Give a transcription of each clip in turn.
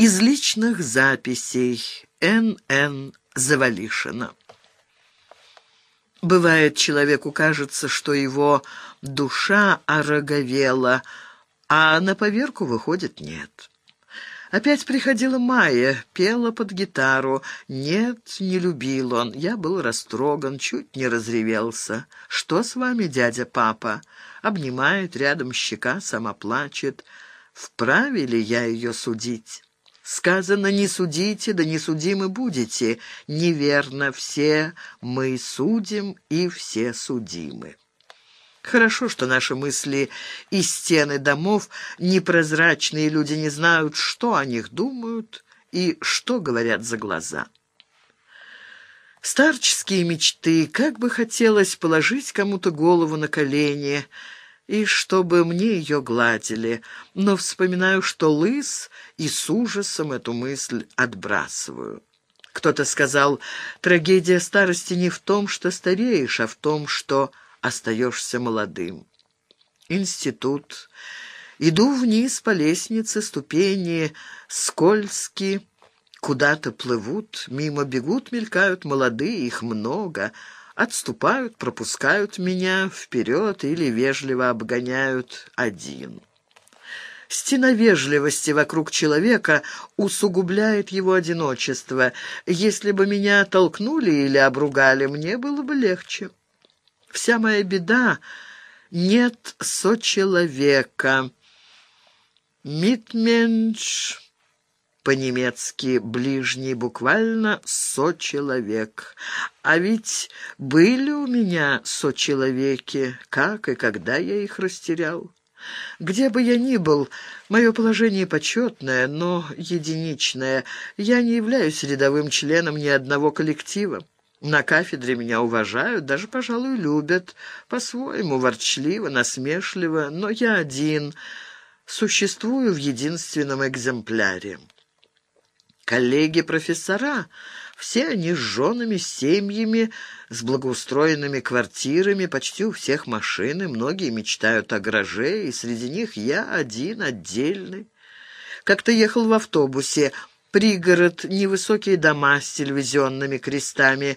Из личных записей Н.Н. Завалишина. Бывает, человеку кажется, что его душа ороговела, а на поверку выходит нет. Опять приходила Майя, пела под гитару. Нет, не любил он. Я был растроган, чуть не разревелся. «Что с вами, дядя папа?» Обнимает, рядом щека, сама плачет. «Вправе ли я ее судить?» Сказано, не судите, да не судимы будете. Неверно, все мы судим и все судимы. Хорошо, что наши мысли и стены домов непрозрачные люди не знают, что о них думают и что говорят за глаза. Старческие мечты, как бы хотелось положить кому-то голову на колени — и чтобы мне ее гладили, но вспоминаю, что лыс, и с ужасом эту мысль отбрасываю. Кто-то сказал, трагедия старости не в том, что стареешь, а в том, что остаешься молодым. Институт. Иду вниз по лестнице, ступени скользкие, куда-то плывут, мимо бегут, мелькают молодые, их много — отступают, пропускают меня вперед или вежливо обгоняют один. Стена вежливости вокруг человека усугубляет его одиночество. Если бы меня толкнули или обругали, мне было бы легче. Вся моя беда — нет сочеловека. Митменш по-немецки «ближний» буквально «сочеловек». А ведь были у меня сочеловеки, как и когда я их растерял. Где бы я ни был, мое положение почетное, но единичное. Я не являюсь рядовым членом ни одного коллектива. На кафедре меня уважают, даже, пожалуй, любят. По-своему, ворчливо, насмешливо, но я один, существую в единственном экземпляре. Коллеги-профессора, все они с женами, семьями, с благоустроенными квартирами, почти у всех машины, многие мечтают о гараже, и среди них я один, отдельный. Как-то ехал в автобусе, пригород, невысокие дома с телевизионными крестами.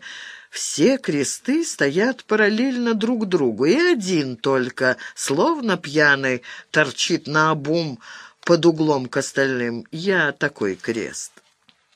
Все кресты стоят параллельно друг другу, и один только, словно пьяный, торчит на обум под углом к остальным. Я такой крест.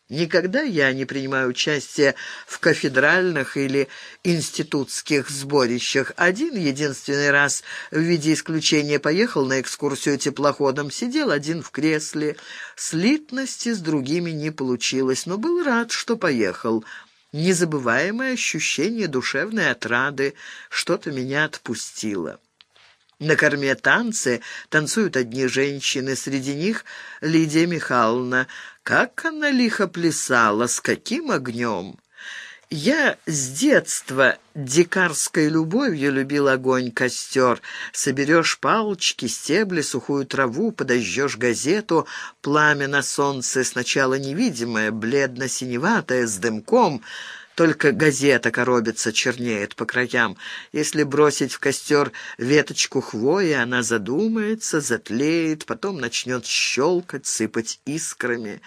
Никогда я не принимаю участие в кафедральных или институтских сборищах. Один единственный раз в виде исключения поехал на экскурсию теплоходом, сидел один в кресле. Слитности с другими не получилось, но был рад, что поехал. Незабываемое ощущение душевной отрады, что-то меня отпустило. На корме танцы танцуют одни женщины, среди них Лидия Михайловна. Как она лихо плясала, с каким огнем! Я с детства дикарской любовью любил огонь, костер. Соберешь палочки, стебли, сухую траву, подожжешь газету. Пламя на солнце сначала невидимое, бледно-синеватое, с дымком — только газета коробится, чернеет по краям. Если бросить в костер веточку хвои, она задумается, затлеет, потом начнет щелкать, сыпать искрами.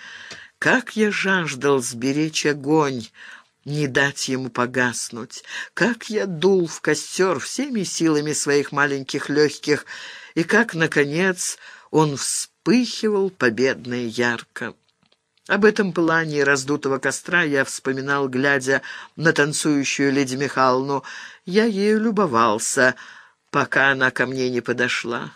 Как я жаждал сберечь огонь, не дать ему погаснуть. Как я дул в костер всеми силами своих маленьких легких, и как, наконец, он вспыхивал победно и ярко. Об этом пылании раздутого костра я вспоминал, глядя на танцующую леди Михайловну. Я ею любовался, пока она ко мне не подошла.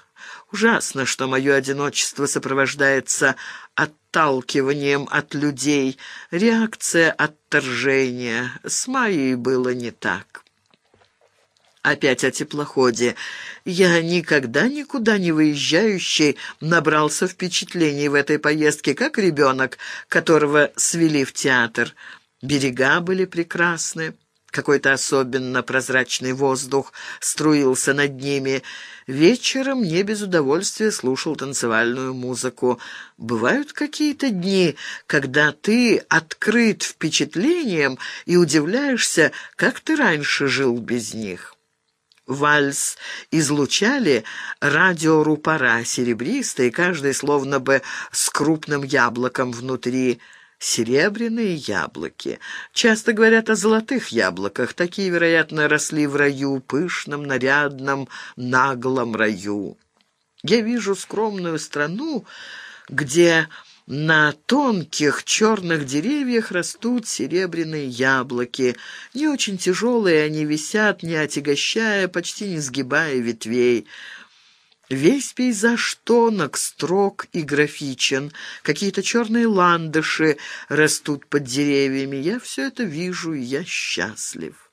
Ужасно, что мое одиночество сопровождается отталкиванием от людей, реакция отторжения. С Майей было не так. Опять о теплоходе. Я никогда никуда не выезжающий набрался впечатлений в этой поездке, как ребенок, которого свели в театр. Берега были прекрасны. Какой-то особенно прозрачный воздух струился над ними. Вечером не без удовольствия слушал танцевальную музыку. Бывают какие-то дни, когда ты открыт впечатлением и удивляешься, как ты раньше жил без них. Вальс излучали радиорупора, серебристые, каждый словно бы с крупным яблоком внутри. Серебряные яблоки. Часто говорят о золотых яблоках. Такие, вероятно, росли в раю, пышном, нарядном, наглом раю. Я вижу скромную страну, где на тонких черных деревьях растут серебряные яблоки. Не очень тяжелые они висят, не отягощая, почти не сгибая ветвей. Весь пейзаж тонок, строг и графичен. Какие-то черные ландыши растут под деревьями. Я все это вижу, и я счастлив.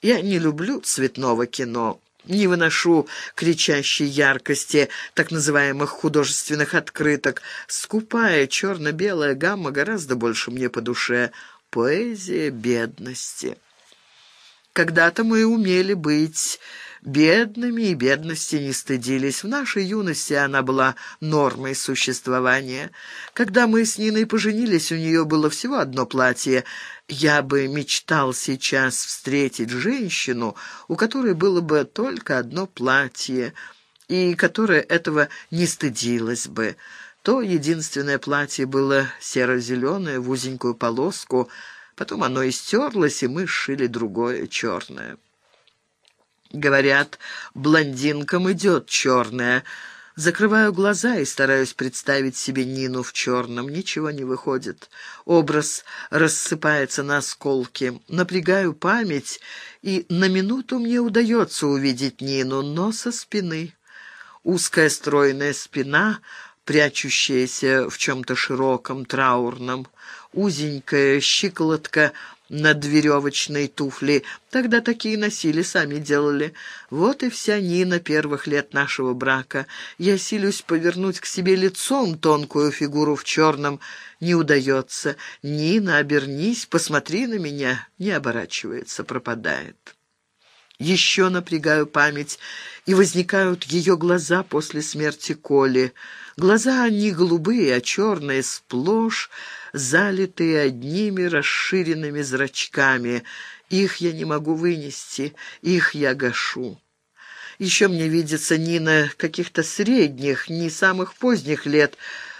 Я не люблю цветного кино. Не выношу кричащей яркости так называемых художественных открыток. Скупая черно-белая гамма гораздо больше мне по душе. Поэзия бедности. Когда-то мы умели быть бедными и бедности не стыдились. В нашей юности она была нормой существования. Когда мы с Ниной поженились, у нее было всего одно платье. Я бы мечтал сейчас встретить женщину, у которой было бы только одно платье, и которая этого не стыдилась бы. То единственное платье было серо-зеленое в узенькую полоску, потом оно истерлось, и мы сшили другое черное. Говорят, блондинкам идет черное. Закрываю глаза и стараюсь представить себе Нину в черном. Ничего не выходит. Образ рассыпается на осколки. Напрягаю память, и на минуту мне удается увидеть Нину, но со спины. Узкая стройная спина, прячущаяся в чем-то широком, траурном. Узенькая щиколотка над веревочной туфли. Тогда такие носили, сами делали. Вот и вся Нина первых лет нашего брака. Я силюсь повернуть к себе лицом тонкую фигуру в черном. Не удается. Нина, обернись, посмотри на меня. Не оборачивается, пропадает. Еще напрягаю память, и возникают ее глаза после смерти Коли. Глаза не голубые, а черные, сплошь, залитые одними расширенными зрачками. Их я не могу вынести, их я гашу. Еще мне видится Нина каких-то средних, не самых поздних лет,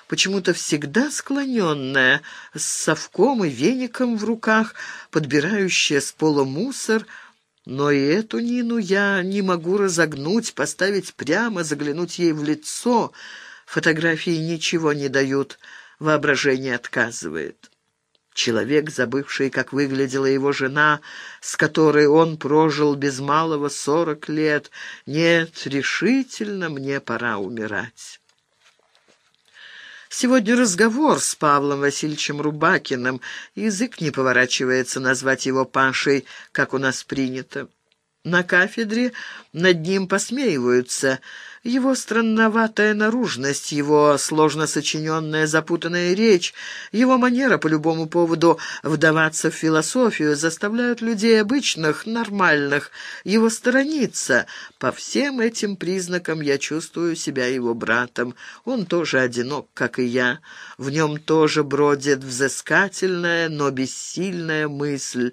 почему-то всегда склоненная, с совком и веником в руках, подбирающая с пола мусор, но и эту Нину я не могу разогнуть, поставить прямо, заглянуть ей в лицо. Фотографии ничего не дают воображение отказывает. Человек, забывший, как выглядела его жена, с которой он прожил без малого сорок лет. Нет, решительно мне пора умирать. Сегодня разговор с Павлом Васильевичем Рубакиным. Язык не поворачивается назвать его Пашей, как у нас принято. На кафедре над ним посмеиваются – его странноватая наружность, его сложно сочиненная запутанная речь, его манера по любому поводу вдаваться в философию заставляют людей обычных, нормальных, его сторониться. По всем этим признакам я чувствую себя его братом. Он тоже одинок, как и я. В нем тоже бродит взыскательная, но бессильная мысль.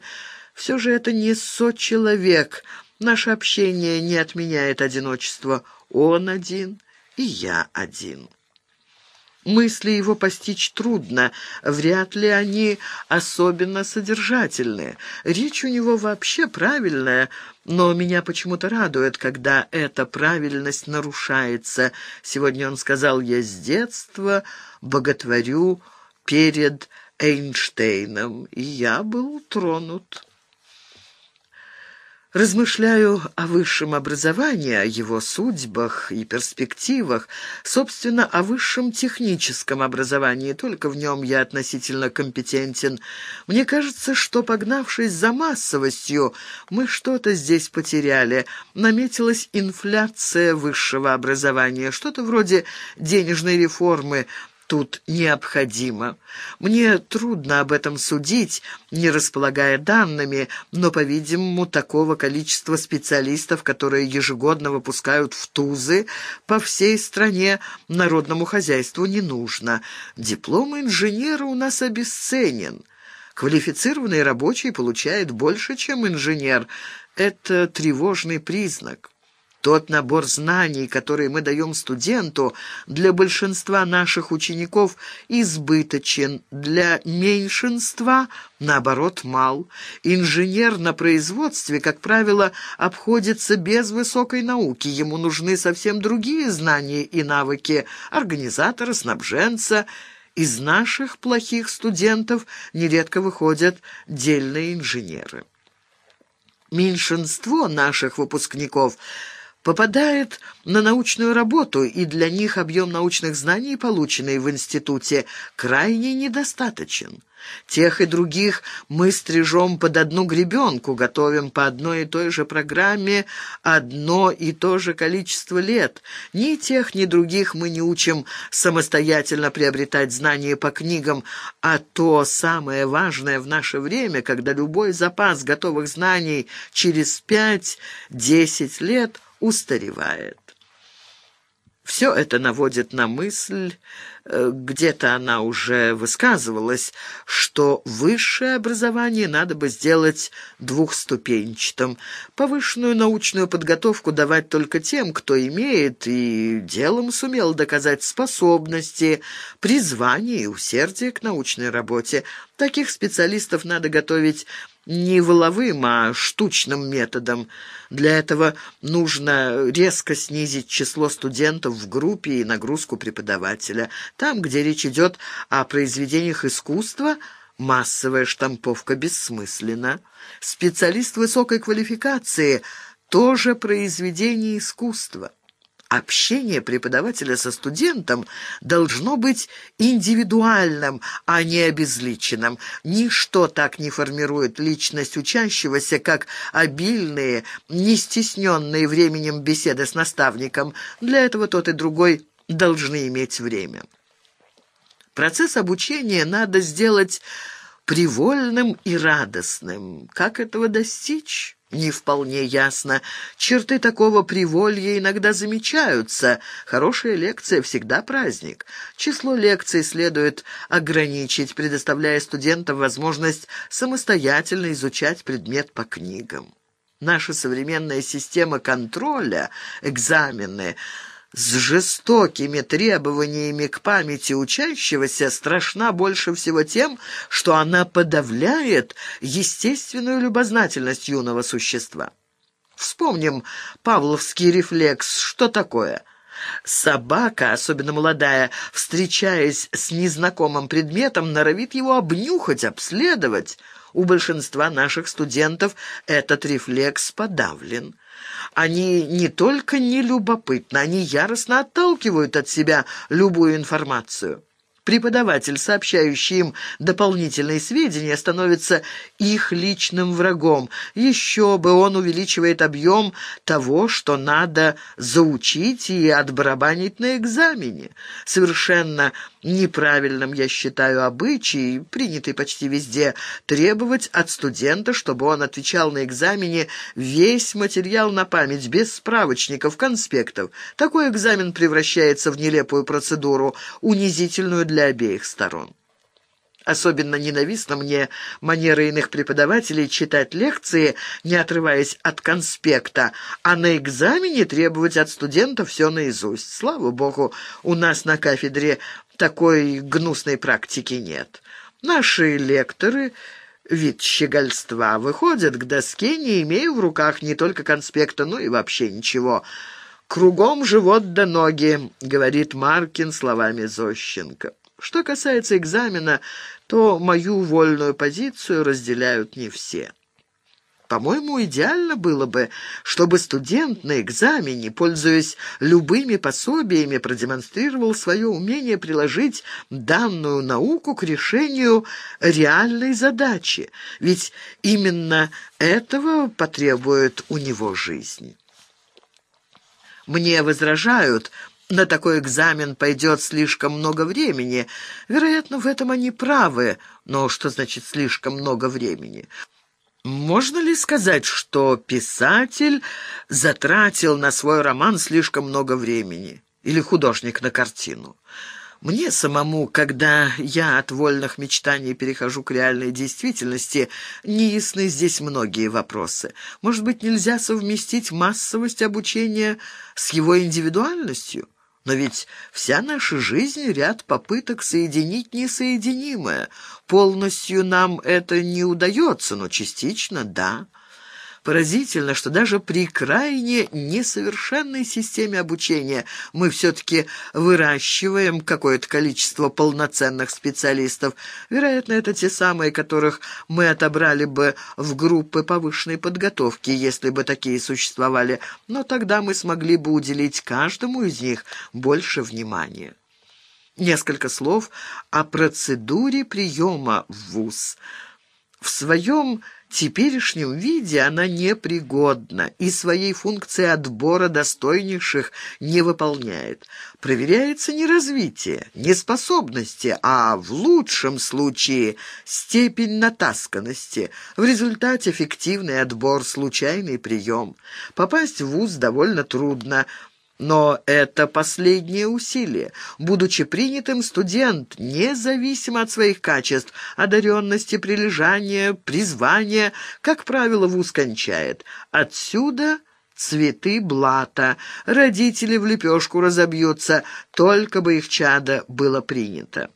Все же это не со-человек. Наше общение не отменяет одиночество. Он один, и я один. Мысли его постичь трудно, вряд ли они особенно содержательные. Речь у него вообще правильная, но меня почему-то радует, когда эта правильность нарушается. Сегодня он сказал «я с детства боготворю перед Эйнштейном», и я был тронут. Размышляю о высшем образовании, о его судьбах и перспективах, собственно, о высшем техническом образовании, только в нем я относительно компетентен. Мне кажется, что, погнавшись за массовостью, мы что-то здесь потеряли. Наметилась инфляция высшего образования, что-то вроде денежной реформы, тут необходимо. Мне трудно об этом судить, не располагая данными, но, по-видимому, такого количества специалистов, которые ежегодно выпускают в ТУЗы, по всей стране народному хозяйству не нужно. Диплом инженера у нас обесценен. Квалифицированный рабочий получает больше, чем инженер. это тревожный признак. Тот набор знаний, который мы даем студенту, для большинства наших учеников избыточен, для меньшинства, наоборот, мал. Инженер на производстве, как правило, обходится без высокой науки. Ему нужны совсем другие знания и навыки организатора, снабженца. Из наших плохих студентов нередко выходят дельные инженеры. Меньшинство наших выпускников – попадает на научную работу, и для них объем научных знаний, полученный в институте, крайне недостаточен. Тех и других мы стрижем под одну гребенку, готовим по одной и той же программе одно и то же количество лет. Ни тех, ни других мы не учим самостоятельно приобретать знания по книгам, а то самое важное в наше время, когда любой запас готовых знаний через пять-десять лет устаревает. Все это наводит на мысль, э, где-то она уже высказывалась, что высшее образование надо бы сделать двухступенчатым. Повышенную научную подготовку давать только тем, кто имеет и делом сумел доказать способности, призвание и усердие к научной работе. Таких специалистов надо готовить не воловым, а штучным методом. Для этого нужно резко снизить число студентов в группе и нагрузку преподавателя. Там, где речь идет о произведениях искусства, массовая штамповка бессмысленна. Специалист высокой квалификации – тоже произведение искусства. Общение преподавателя со студентом должно быть индивидуальным, а не обезличенным. Ничто так не формирует личность учащегося, как обильные, не стесненные временем беседы с наставником. Для этого тот и другой должны иметь время. Процесс обучения надо сделать привольным и радостным. Как этого достичь? Не вполне ясно. Черты такого приволья иногда замечаются. Хорошая лекция всегда праздник. Число лекций следует ограничить, предоставляя студентам возможность самостоятельно изучать предмет по книгам. Наша современная система контроля, экзамены – с жестокими требованиями к памяти учащегося страшна больше всего тем, что она подавляет естественную любознательность юного существа. Вспомним павловский рефлекс. Что такое? Собака, особенно молодая, встречаясь с незнакомым предметом, норовит его обнюхать, обследовать. У большинства наших студентов этот рефлекс подавлен. Они не только не любопытны, они яростно отталкивают от себя любую информацию. Преподаватель, сообщающий им дополнительные сведения, становится их личным врагом. Еще бы он увеличивает объем того, что надо заучить и отбарабанить на экзамене. Совершенно неправильным я считаю обычай, принятый почти везде, требовать от студента, чтобы он отвечал на экзамене весь материал на память, без справочников, конспектов. Такой экзамен превращается в нелепую процедуру, унизительную для для обеих сторон. Особенно ненавистна мне манера иных преподавателей читать лекции, не отрываясь от конспекта, а на экзамене требовать от студентов все наизусть. Слава богу, у нас на кафедре такой гнусной практики нет. Наши лекторы вид щегольства выходят к доске, не имея в руках не только конспекта, но и вообще ничего. «Кругом живот да ноги», — говорит Маркин словами Зощенко. Что касается экзамена, то мою вольную позицию разделяют не все. По-моему, идеально было бы, чтобы студент на экзамене, пользуясь любыми пособиями, продемонстрировал свое умение приложить данную науку к решению реальной задачи, ведь именно этого потребует у него жизнь. Мне возражают, на такой экзамен пойдет слишком много времени. Вероятно, в этом они правы. Но что значит «слишком много времени»? Можно ли сказать, что писатель затратил на свой роман слишком много времени? Или художник на картину? Мне самому, когда я от вольных мечтаний перехожу к реальной действительности, не ясны здесь многие вопросы. Может быть, нельзя совместить массовость обучения с его индивидуальностью? Но ведь вся наша жизнь — ряд попыток соединить несоединимое. Полностью нам это не удается, но частично — да. Поразительно, что даже при крайне несовершенной системе обучения мы все-таки выращиваем какое-то количество полноценных специалистов. Вероятно, это те самые, которых мы отобрали бы в группы повышенной подготовки, если бы такие существовали, но тогда мы смогли бы уделить каждому из них больше внимания. Несколько слов о процедуре приема в ВУЗ. В своем теперешнем виде она непригодна и своей функции отбора достойнейших не выполняет. Проверяется не развитие, не способности, а в лучшем случае степень натасканности. В результате фиктивный отбор, случайный прием. Попасть в ВУЗ довольно трудно – но это последнее усилие. Будучи принятым, студент, независимо от своих качеств, одаренности, прилежания, призвания, как правило, вуз кончает. Отсюда цветы блата. Родители в лепешку разобьются, только бы их чадо было принято.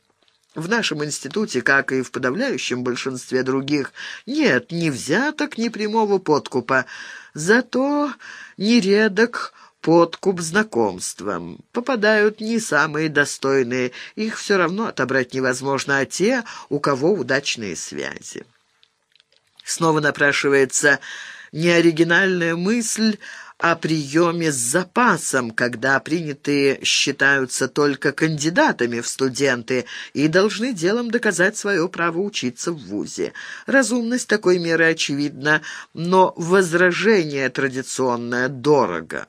В нашем институте, как и в подавляющем большинстве других, нет ни взяток, ни прямого подкупа. Зато нередок подкуп знакомством. Попадают не самые достойные, их все равно отобрать невозможно, а те, у кого удачные связи. Снова напрашивается неоригинальная мысль о приеме с запасом, когда принятые считаются только кандидатами в студенты и должны делом доказать свое право учиться в ВУЗе. Разумность такой меры очевидна, но возражение традиционное дорого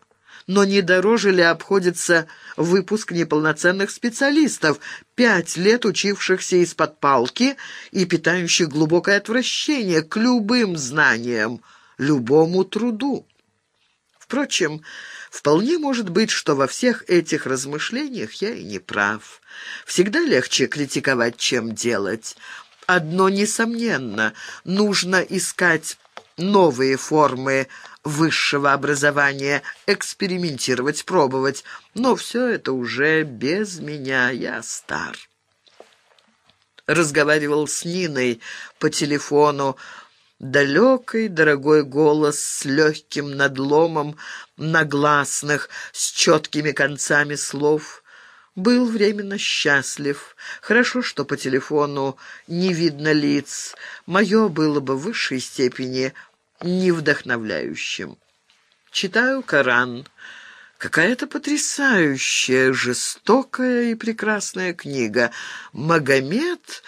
но не дороже ли обходится выпуск неполноценных специалистов, пять лет учившихся из-под палки и питающих глубокое отвращение к любым знаниям, любому труду? Впрочем, вполне может быть, что во всех этих размышлениях я и не прав. Всегда легче критиковать, чем делать. Одно несомненно, нужно искать новые формы высшего образования, экспериментировать, пробовать. Но все это уже без меня, я стар. Разговаривал с Ниной по телефону, Далекий, дорогой голос с легким надломом на гласных, с четкими концами слов. Был временно счастлив. Хорошо, что по телефону не видно лиц. Мое было бы в высшей степени невдохновляющим. Читаю Коран. Какая-то потрясающая, жестокая и прекрасная книга. Магомед,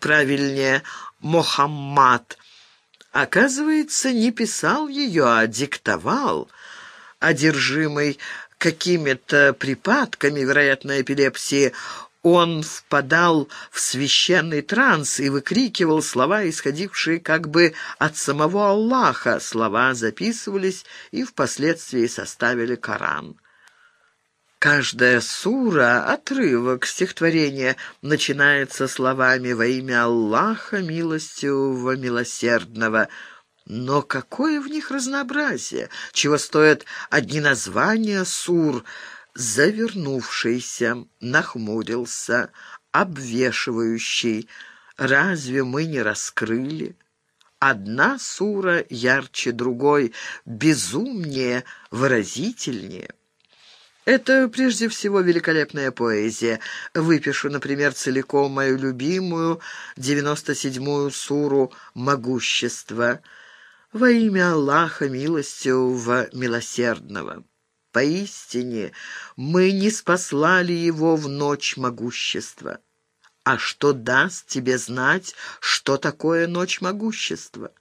правильнее, Мохаммад, оказывается, не писал ее, а диктовал. Одержимый какими-то припадками, вероятно, эпилепсии, он впадал в священный транс и выкрикивал слова, исходившие как бы от самого Аллаха. Слова записывались и впоследствии составили Коран. Каждая сура, отрывок стихотворения, начинается словами «Во имя Аллаха, милостивого, милосердного». Но какое в них разнообразие, чего стоят одни названия сур – завернувшийся, нахмурился, обвешивающий. Разве мы не раскрыли? Одна сура ярче другой, безумнее, выразительнее. Это прежде всего великолепная поэзия. Выпишу, например, целиком мою любимую девяносто седьмую суру «Могущество» во имя Аллаха милостивого милосердного. Поистине, мы не спаслали его в ночь могущества. А что даст тебе знать, что такое ночь могущества?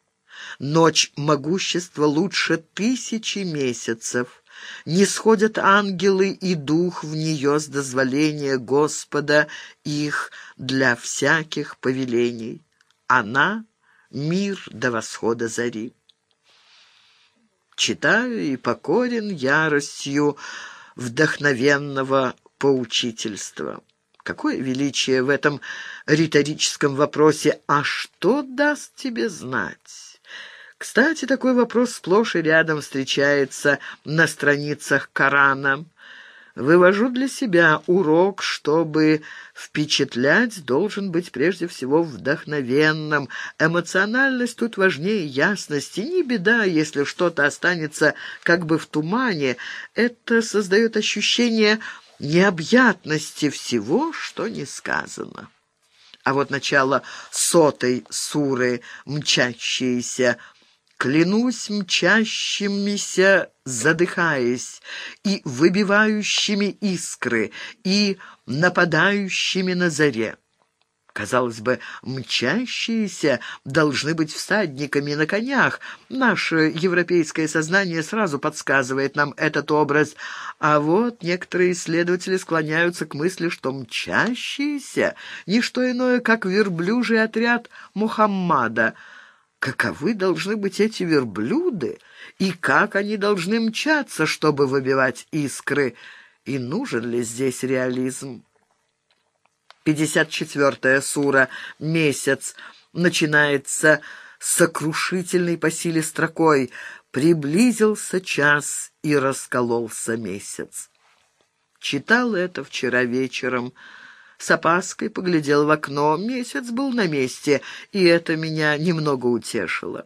Ночь могущества лучше тысячи месяцев. Не сходят ангелы и дух в нее с дозволения Господа их для всяких повелений. Она — мир до восхода зари. Читаю и покорен яростью вдохновенного поучительства. Какое величие в этом риторическом вопросе «А что даст тебе знать?» Кстати, такой вопрос сплошь и рядом встречается на страницах Корана. Вывожу для себя урок, чтобы впечатлять, должен быть прежде всего вдохновенным. Эмоциональность тут важнее ясности. Не беда, если что-то останется как бы в тумане. Это создает ощущение необъятности всего, что не сказано. А вот начало сотой суры, мчащиеся, клянусь мчащимися, задыхаясь, и выбивающими искры, и нападающими на заре. Казалось бы, мчащиеся должны быть всадниками на конях. Наше европейское сознание сразу подсказывает нам этот образ. А вот некоторые исследователи склоняются к мысли, что мчащиеся — не что иное, как верблюжий отряд Мухаммада. Каковы должны быть эти верблюды, и как они должны мчаться, чтобы выбивать искры, и нужен ли здесь реализм? 54-я сура «Месяц» начинается сокрушительной по силе строкой «Приблизился час и раскололся месяц». Читал это вчера вечером. С опаской поглядел в окно. Месяц был на месте, и это меня немного утешило.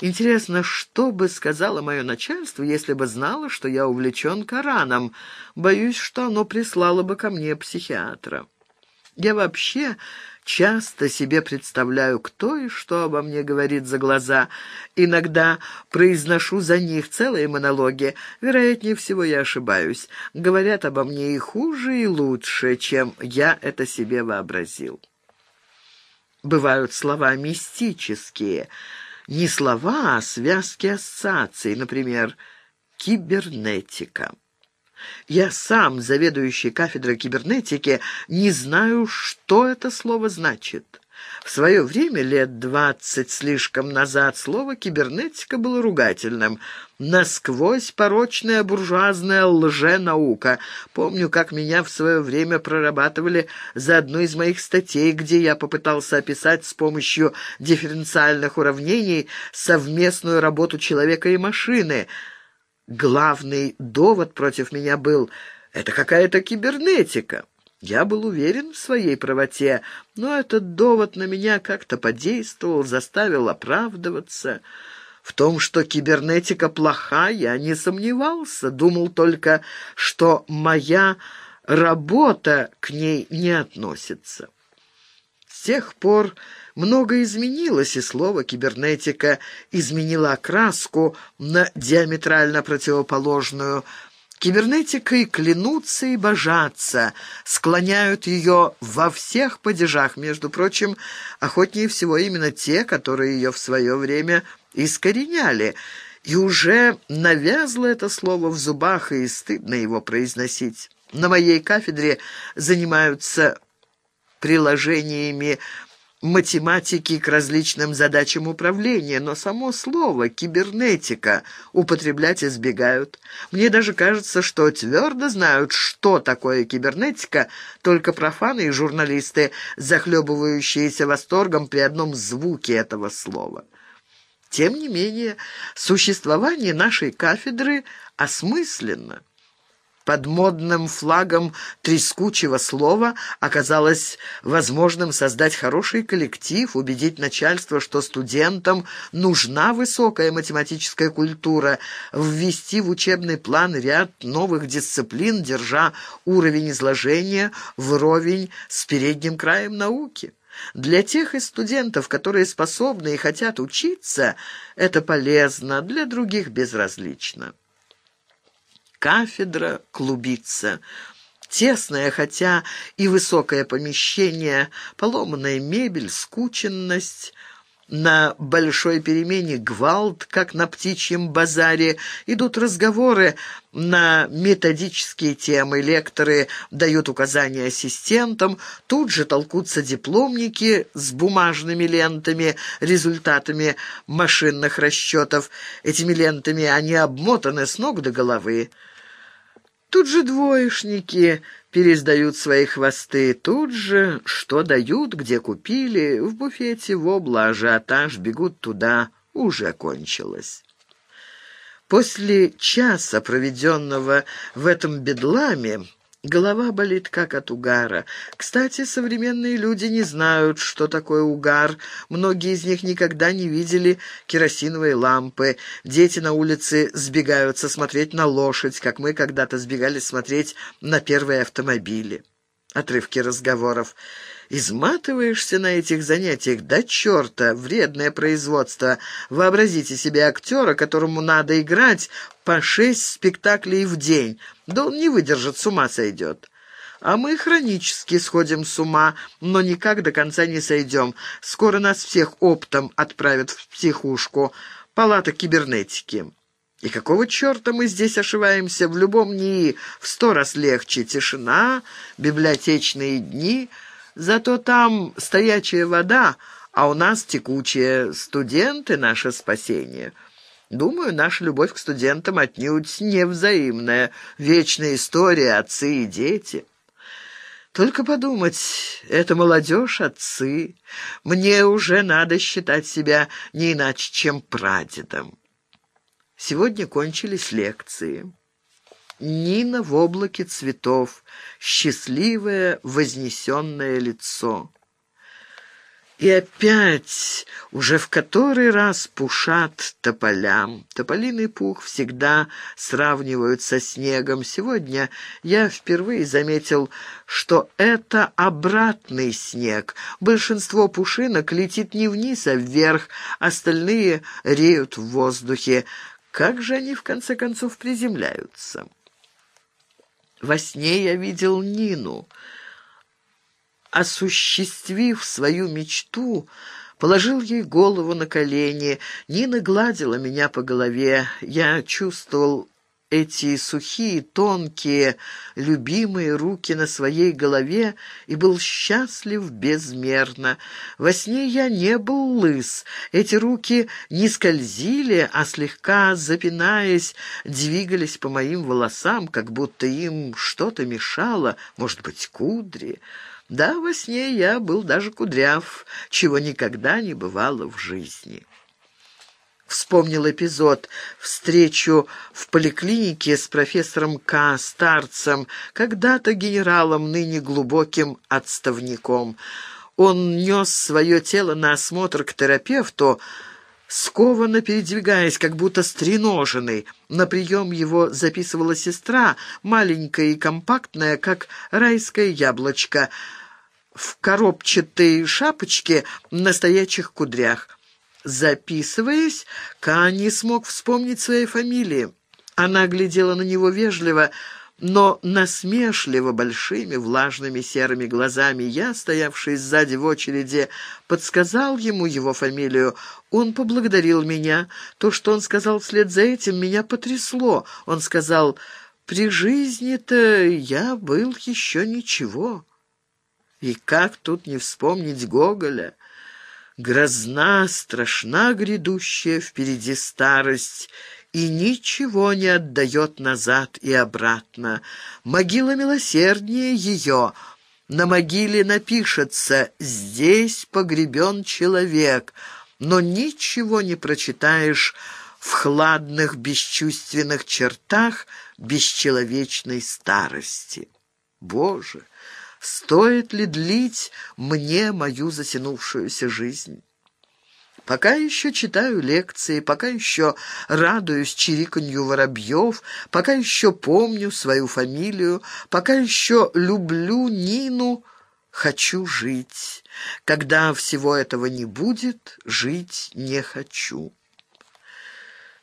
Интересно, что бы сказала мое начальство, если бы знало, что я увлечен Кораном? Боюсь, что оно прислало бы ко мне психиатра. Я вообще часто себе представляю, кто и что обо мне говорит за глаза. Иногда произношу за них целые монологи. Вероятнее всего, я ошибаюсь. Говорят обо мне и хуже, и лучше, чем я это себе вообразил. Бывают слова мистические. Не слова, а связки ассоциаций, например, «кибернетика». Я сам, заведующий кафедрой кибернетики, не знаю, что это слово значит. В свое время, лет двадцать слишком назад, слово «кибернетика» было ругательным. Насквозь порочная буржуазная лженаука. Помню, как меня в свое время прорабатывали за одну из моих статей, где я попытался описать с помощью дифференциальных уравнений совместную работу человека и машины — Главный довод против меня был «это какая-то кибернетика». Я был уверен в своей правоте, но этот довод на меня как-то подействовал, заставил оправдываться. В том, что кибернетика плоха, я не сомневался, думал только, что моя работа к ней не относится. С тех пор много изменилось, и слово «кибернетика» изменило окраску на диаметрально противоположную. Кибернетикой клянутся и божатся, склоняют ее во всех падежах, между прочим, охотнее всего именно те, которые ее в свое время искореняли, и уже навязло это слово в зубах, и стыдно его произносить. На моей кафедре занимаются приложениями математики к различным задачам управления, но само слово «кибернетика» употреблять избегают. Мне даже кажется, что твердо знают, что такое кибернетика, только профаны и журналисты, захлебывающиеся восторгом при одном звуке этого слова. Тем не менее, существование нашей кафедры осмысленно под модным флагом трескучего слова оказалось возможным создать хороший коллектив, убедить начальство, что студентам нужна высокая математическая культура, ввести в учебный план ряд новых дисциплин, держа уровень изложения вровень с передним краем науки. Для тех из студентов, которые способны и хотят учиться, это полезно, для других безразлично. Кафедра клубится. Тесное, хотя и высокое помещение, поломанная мебель, скученность — на большой перемене гвалт, как на птичьем базаре. Идут разговоры на методические темы. Лекторы дают указания ассистентам. Тут же толкутся дипломники с бумажными лентами, результатами машинных расчетов. Этими лентами они обмотаны с ног до головы. Тут же двоечники пересдают свои хвосты, тут же что дают, где купили, в буфете, в обла, ажиотаж, бегут туда, уже кончилось. После часа, проведенного в этом бедламе, Голова болит, как от угара. Кстати, современные люди не знают, что такое угар. Многие из них никогда не видели керосиновые лампы. Дети на улице сбегаются смотреть на лошадь, как мы когда-то сбегали смотреть на первые автомобили. Отрывки разговоров. Изматываешься на этих занятиях до черта, вредное производство. Вообразите себе актера, которому надо играть по шесть спектаклей в день. Да он не выдержит, с ума сойдет. А мы хронически сходим с ума, но никак до конца не сойдем. Скоро нас всех оптом отправят в психушку. Палата кибернетики. И какого черта мы здесь ошиваемся? В любом НИИ в сто раз легче. Тишина, библиотечные дни — Зато там стоячая вода, а у нас текучая. Студенты — наше спасение. Думаю, наша любовь к студентам отнюдь невзаимная. Вечная история, отцы и дети. Только подумать, это молодежь, отцы. Мне уже надо считать себя не иначе, чем прадедом. Сегодня кончились лекции. Нина в облаке цветов, счастливое вознесенное лицо. И опять, уже в который раз пушат тополям. Тополиный пух всегда сравнивают со снегом. Сегодня я впервые заметил, что это обратный снег. Большинство пушинок летит не вниз, а вверх, остальные реют в воздухе. Как же они, в конце концов, приземляются?» Во сне я видел Нину. Осуществив свою мечту, положил ей голову на колени. Нина гладила меня по голове. Я чувствовал эти сухие, тонкие, любимые руки на своей голове и был счастлив безмерно. Во сне я не был лыс. Эти руки не скользили, а слегка, запинаясь, двигались по моим волосам, как будто им что-то мешало, может быть, кудри. Да, во сне я был даже кудряв, чего никогда не бывало в жизни. Вспомнил эпизод, встречу в поликлинике с профессором К. Старцем, когда-то генералом, ныне глубоким отставником. Он нес свое тело на осмотр к терапевту, скованно передвигаясь, как будто стреноженный. На прием его записывала сестра, маленькая и компактная, как райское яблочко, в коробчатой шапочке на стоячих кудрях. Записываясь, Ка не смог вспомнить своей фамилии. Она глядела на него вежливо, но насмешливо большими влажными серыми глазами. Я, стоявший сзади в очереди, подсказал ему его фамилию. Он поблагодарил меня. То, что он сказал вслед за этим, меня потрясло. Он сказал, «При жизни-то я был еще ничего». И как тут не вспомнить Гоголя? Грозна, страшна грядущая впереди старость, и ничего не отдает назад и обратно. Могила милосерднее ее, на могиле напишется «Здесь погребен человек», но ничего не прочитаешь в хладных бесчувственных чертах бесчеловечной старости. Боже! Стоит ли длить мне мою затянувшуюся жизнь. Пока еще читаю лекции, пока еще радуюсь чириканью воробьев, пока еще помню свою фамилию, пока еще люблю Нину, хочу жить. Когда всего этого не будет, жить не хочу.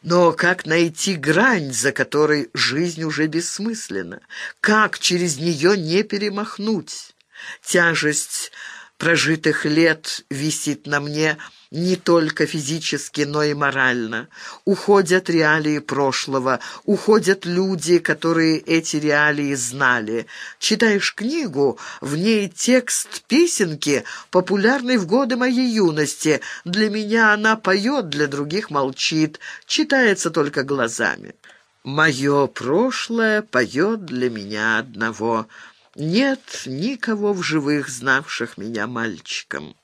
Но как найти грань, за которой жизнь уже бессмысленна? Как через нее не перемахнуть? Тяжесть прожитых лет висит на мне не только физически, но и морально. Уходят реалии прошлого, уходят люди, которые эти реалии знали. Читаешь книгу, в ней текст песенки, популярный в годы моей юности. Для меня она поет, для других молчит, читается только глазами. Мое прошлое поет для меня одного. Нет никого в живых, знавших меня мальчиком.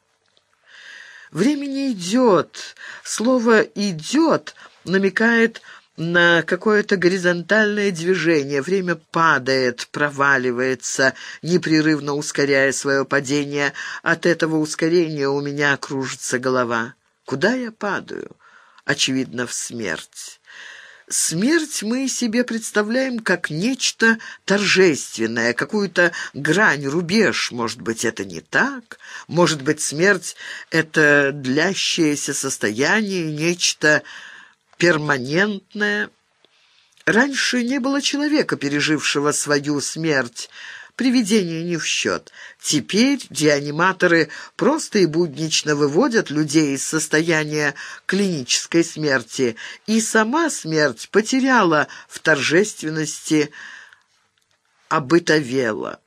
Время не идет. Слово «идет» намекает на какое-то горизонтальное движение. Время падает, проваливается, непрерывно ускоряя свое падение. От этого ускорения у меня кружится голова. Куда я падаю? Очевидно, в смерть. Смерть мы себе представляем как нечто торжественное, какую-то грань, рубеж. Может быть, это не так? Может быть, смерть — это длящееся состояние, нечто перманентное? Раньше не было человека, пережившего свою смерть, Привидения не в счет. Теперь реаниматоры просто и буднично выводят людей из состояния клинической смерти, и сама смерть потеряла в торжественности обытовела.